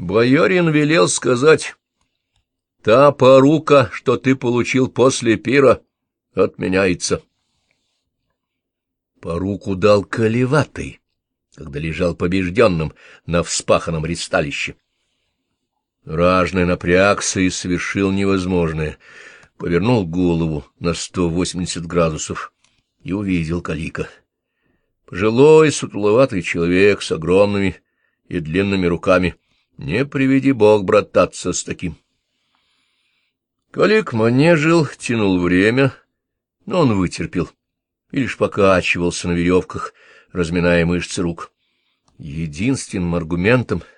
Боярин велел сказать, та порука, что ты получил после пира, отменяется. Поруку дал колеватый, когда лежал побежденным на вспаханном ристалище. Ражный напрягся и совершил невозможное. Повернул голову на сто восемьдесят градусов и увидел Калика. Пожилой, сутуловатый человек с огромными и длинными руками. Не приведи бог брататься с таким. Калик манежил, тянул время, но он вытерпел и лишь покачивался на веревках, разминая мышцы рук. Единственным аргументом —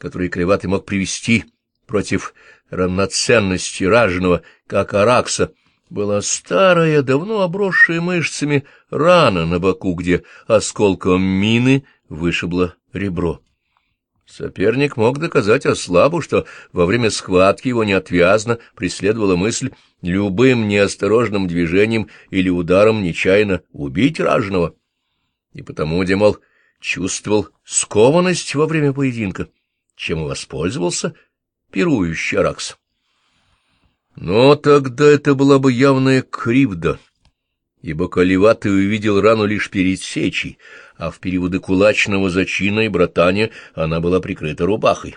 который Клеватый мог привести против равноценности ражного, как Аракса, была старая, давно обросшая мышцами рана на боку, где осколком мины вышибло ребро. Соперник мог доказать ослабу, что во время схватки его неотвязно преследовала мысль любым неосторожным движением или ударом нечаянно убить ражного, и потому, Демол, чувствовал скованность во время поединка чем и воспользовался пирующий Аракс. Но тогда это была бы явная кривда, ибо Каливатый увидел рану лишь перед сечей, а в периоды кулачного зачина и братания она была прикрыта рубахой.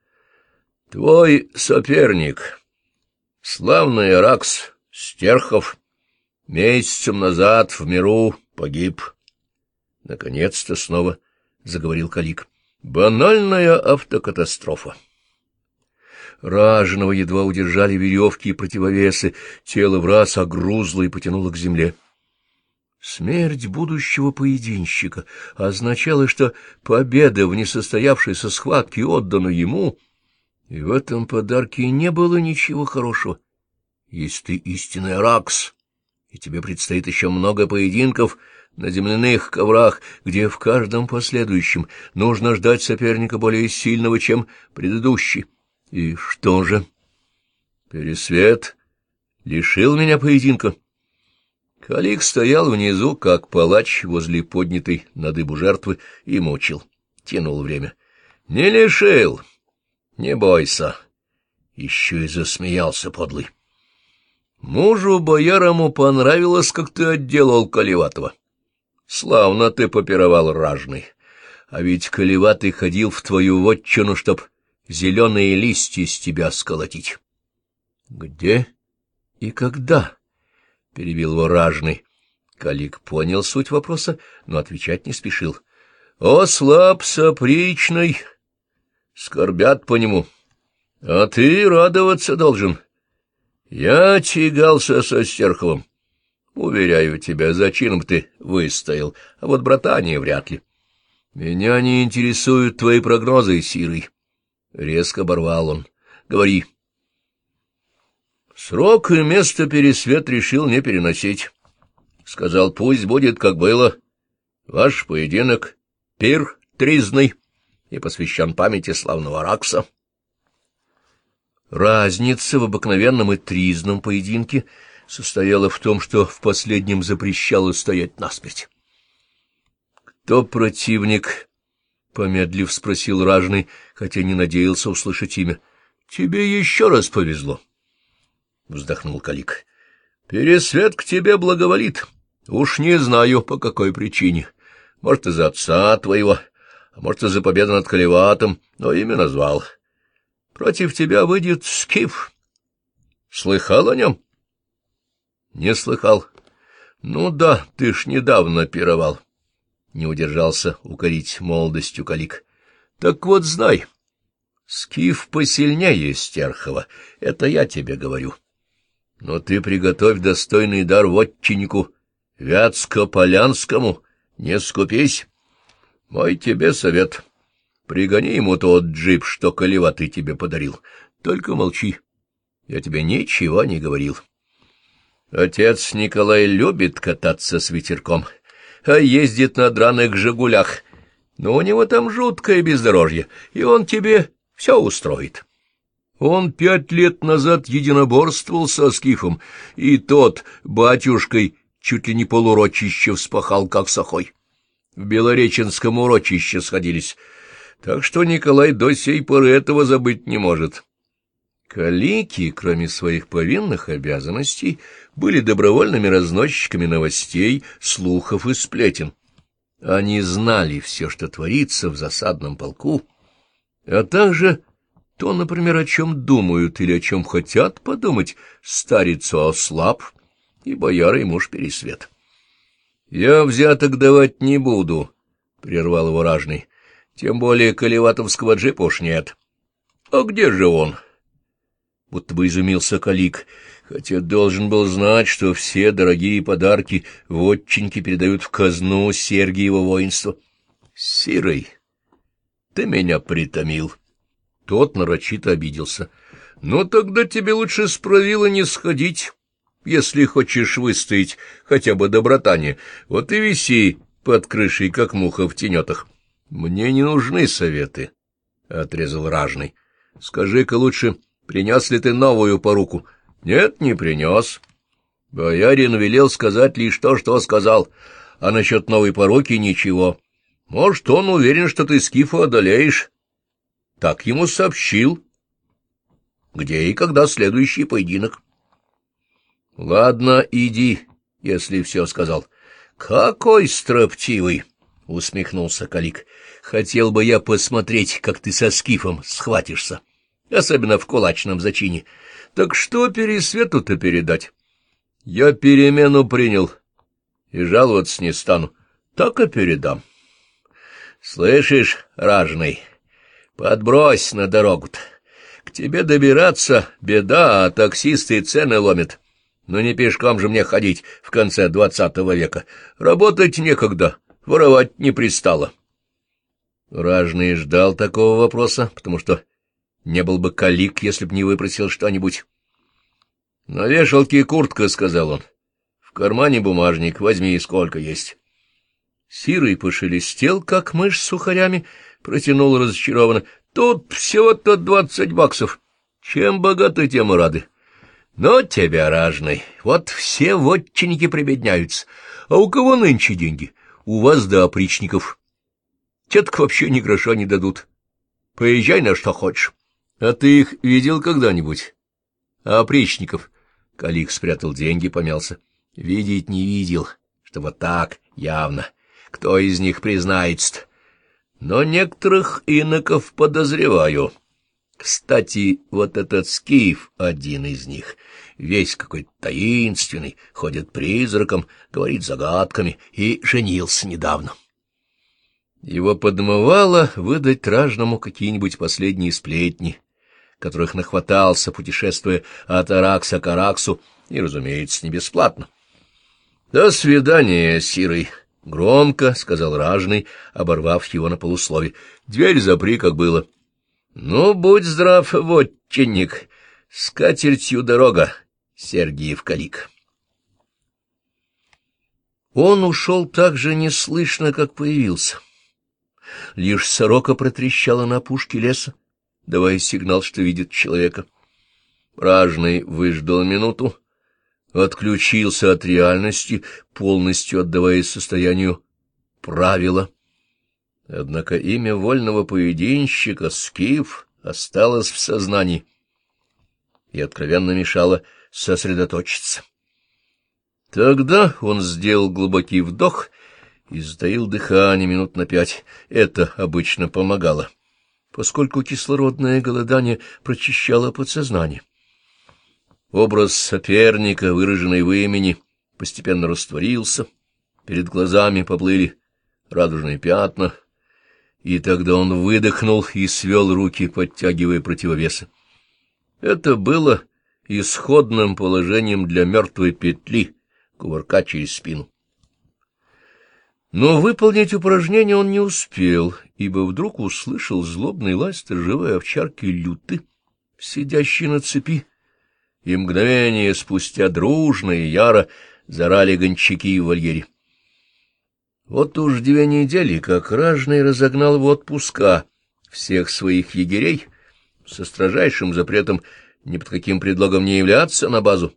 — Твой соперник, славный Аракс Стерхов, месяцем назад в миру погиб. Наконец-то снова заговорил Калик. Банальная автокатастрофа. Раженого едва удержали веревки и противовесы, тело в раз огрузло и потянуло к земле. Смерть будущего поединщика означала, что победа в несостоявшейся схватке отдана ему, и в этом подарке не было ничего хорошего. Если ты истинный Ракс, и тебе предстоит еще много поединков — на земляных коврах, где в каждом последующем нужно ждать соперника более сильного, чем предыдущий. И что же? Пересвет лишил меня поединка. Калик стоял внизу, как палач возле поднятой на дыбу жертвы, и мучил, тянул время. — Не лишил! Не бойся! Еще и засмеялся подлый. Мужу боярому понравилось, как ты отделал Каливатова. Славно ты попировал, ражный. А ведь колеватый ходил в твою вотчину, чтоб зеленые листья с тебя сколотить. — Где и когда? — перебил его. Калик понял суть вопроса, но отвечать не спешил. — О, слаб сопричный! Скорбят по нему. А ты радоваться должен. Я тягался со Стерховым. Уверяю тебя, зачем ты выстоял, а вот братание вряд ли. Меня не интересуют твои прогнозы, Сирый. Резко оборвал он. Говори. Срок и место Пересвет решил не переносить. Сказал, пусть будет, как было. Ваш поединок — пир тризный и посвящен памяти славного Ракса. Разница в обыкновенном и тризном поединке — состояла в том, что в последнем запрещало стоять насмерть. — Кто противник? — помедлив спросил ражный, хотя не надеялся услышать имя. — Тебе еще раз повезло. Вздохнул Калик. — Пересвет к тебе благоволит. Уж не знаю, по какой причине. Может, из-за отца твоего, а может, из-за победы над Калеватом, но имя назвал. Против тебя выйдет Скиф. Слыхал о нем? —— Не слыхал. — Ну да, ты ж недавно пировал. Не удержался укорить молодостью Калик. — Так вот знай, Скиф посильнее Стерхова, это я тебе говорю. Но ты приготовь достойный дар вотчиннику Вятско-Полянскому, не скупись. Мой тебе совет. Пригони ему тот джип, что Колева ты тебе подарил. Только молчи. Я тебе ничего не говорил. — Отец Николай любит кататься с ветерком, а ездит на драных «Жигулях». Но у него там жуткое бездорожье, и он тебе все устроит. Он пять лет назад единоборствовал со Скифом, и тот батюшкой чуть ли не полурочище вспахал, как сахой. В Белореченском урочище сходились. так что Николай до сей поры этого забыть не может. Калики, кроме своих повинных обязанностей, были добровольными разносчиками новостей, слухов и сплетен. Они знали все, что творится в засадном полку, а также то, например, о чем думают или о чем хотят подумать старицу ослаб и бояра и муж Пересвет. — Я взяток давать не буду, — прервал его ражный. — Тем более Каливатовского джипа уж нет. — А где же он? Будто бы изумился Калик, хотя должен был знать, что все дорогие подарки вотчинки передают в казну Сергиева воинства. — Сирый, ты меня притомил. Тот нарочито обиделся. — Ну, тогда тебе лучше с не сходить если хочешь выстоять хотя бы до братания, вот и виси под крышей, как муха в тенетах. Мне не нужны советы, — отрезал ражный. Скажи-ка лучше, принес ли ты новую поруку? Нет, не принес. Боярин велел сказать лишь то, что сказал, а насчет новой поруки ничего. Может, он уверен, что ты скифа одолеешь. Так ему сообщил. Где и когда следующий поединок? —— Ладно, иди, если все сказал. — Какой строптивый! — усмехнулся Калик. — Хотел бы я посмотреть, как ты со скифом схватишься, особенно в кулачном зачине. Так что пересвету-то передать? Я перемену принял и жаловаться не стану. Так и передам. Слышишь, ражный, подбрось на дорогу-то. К тебе добираться беда, а таксисты цены ломят. Но не пешком же мне ходить в конце двадцатого века. Работать некогда, воровать не пристало. Ражный ждал такого вопроса, потому что не был бы калик, если б не выпросил что-нибудь. — На вешалке куртка, — сказал он. — В кармане бумажник, возьми, сколько есть. Сирый пошелестел, как мышь с сухарями, протянул разочарованно. — Тут всего-то двадцать баксов. Чем богаты, тем и рады. Но тебя, ражный, вот все вотчинники прибедняются. А у кого нынче деньги? У вас да опричников. Теток вообще ни гроша не дадут. Поезжай на что хочешь. А ты их видел когда-нибудь? А опричников? Калик спрятал деньги, помялся. Видеть не видел, что вот так, явно. Кто из них признается -то? Но некоторых иноков подозреваю. Кстати, вот этот Скиф — один из них, весь какой-то таинственный, ходит призраком, говорит загадками и женился недавно. Его подмывало выдать ражному какие-нибудь последние сплетни, которых нахватался, путешествуя от Аракса к Араксу, и, разумеется, не бесплатно. — До свидания, Сирый! — громко сказал ражный, оборвав его на полуслове. — Дверь запри, как было. —— Ну, будь здрав, вотчинник, с катертью дорога, Сергиев Калик. Он ушел так же неслышно, как появился. Лишь сорока протрещала на опушке леса, давая сигнал, что видит человека. Ражный выждал минуту, отключился от реальности, полностью отдаваясь состоянию правила — Однако имя вольного поединщика, Скиф, осталось в сознании и откровенно мешало сосредоточиться. Тогда он сделал глубокий вдох и затаил дыхание минут на пять. Это обычно помогало, поскольку кислородное голодание прочищало подсознание. Образ соперника, выраженный в имени, постепенно растворился, перед глазами поплыли радужные пятна — и тогда он выдохнул и свел руки, подтягивая противовесы. Это было исходным положением для мертвой петли, кувырка через спину. Но выполнить упражнение он не успел, ибо вдруг услышал злобный лай сторожевой овчарки люты, сидящей на цепи, и мгновение спустя дружно и яро зарали гончаки в вольере. Вот уж две недели, как ражный разогнал в отпуска всех своих егерей со строжайшим запретом ни под каким предлогом не являться на базу.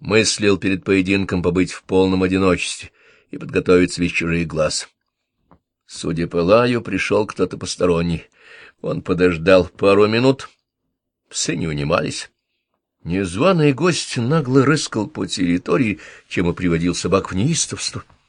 Мыслил перед поединком побыть в полном одиночестве и подготовиться без чужих глаз. Судя по лаю, пришел кто-то посторонний. Он подождал пару минут. Псы не унимались. Незваный гость нагло рыскал по территории, чем и приводил собак в неистовство.